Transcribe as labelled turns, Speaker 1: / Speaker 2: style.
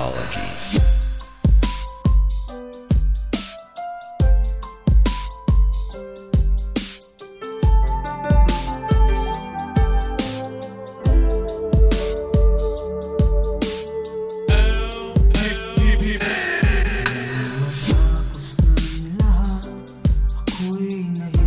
Speaker 1: mythology.
Speaker 2: queen.